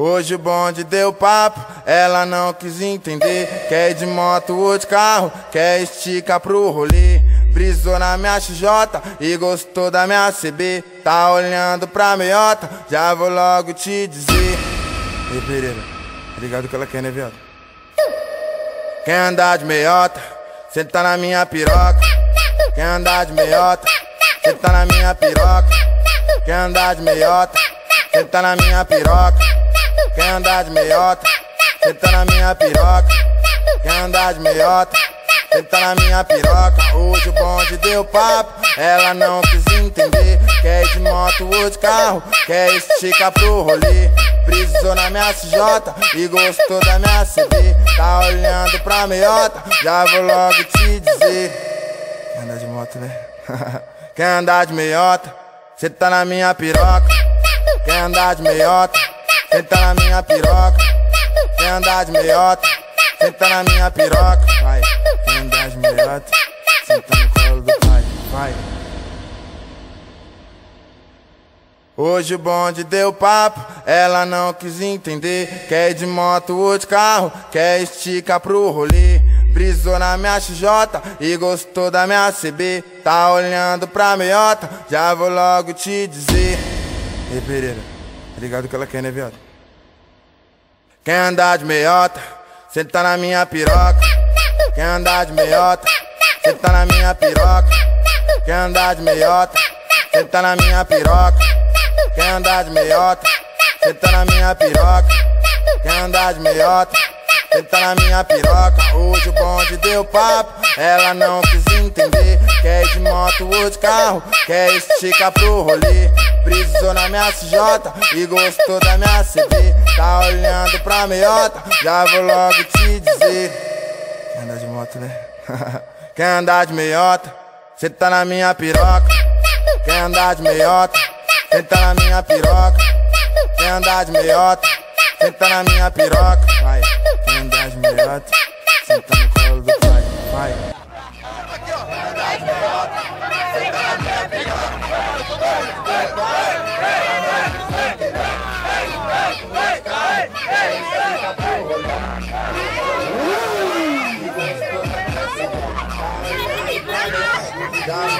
Hoje o bonde deu papo, ela não quis entender. Quer ir de moto ou de carro, quer esticar pro rolê. Brisou na minha XJ e gostou da minha CB. Tá olhando pra meiota, já vou logo te dizer. Ei Pereira, tá ligado que ela quer, né, viado? Quer andar de meiota, senta na minha piroca. Quer andar de meiota, senta na minha piroca. Quer andar de meiota, senta na minha piroca. Quer andar de meiota? Senta na minha piroca. Quer andar de meiota? Senta na minha piroca. Hoje o bonde deu papo. Ela não quis entender. Quer ir de moto ou de carro. Quer esticar pro rolê. Precisou na minha CJ e gostou da minha CD. Tá olhando pra meiota? Já vou logo te dizer. Quer andar de moto, né? Quer andar de meiota? Cê tá na minha piroca. Quer andar de meiota? Senta na minha piroca, quer andar de meiota. Senta na minha piroca, vai. Quer andar de meiota, senta no colo do pai, vai. Hoje o bonde deu papo, ela não quis entender. Quer ir de moto ou de carro, quer esticar pro rolê. Brisou na minha XJ e gostou da minha CB. Tá olhando pra meiota, já vou logo te dizer. Ei Pereira. Tá ligado que ela quer, né, viado? Quer andar de meiota? Senta na minha piroca. Quer andar de meiota? Senta na minha piroca. Quer andar de meiota? Senta na minha piroca. Quer andar de meiota? Senta na minha piroca. Quer andar de meiota? Senta na minha piroca. Hoje o bonde deu papo. Ela não quis entender. Moto ou de carro. Quer esticar pro rolê. Brisou na minha CJ e gostou da minha CD. Tá olhando pra meiota, já vou logo te dizer. Quer andar de moto, né? Quer andar de meiota? Cê tá na minha piroca. Quer andar de meiota? Cê tá na minha piroca. Quer andar de meiota? Cê tá na minha piroca. Vai, quer andar de meiota? Cê tá na That's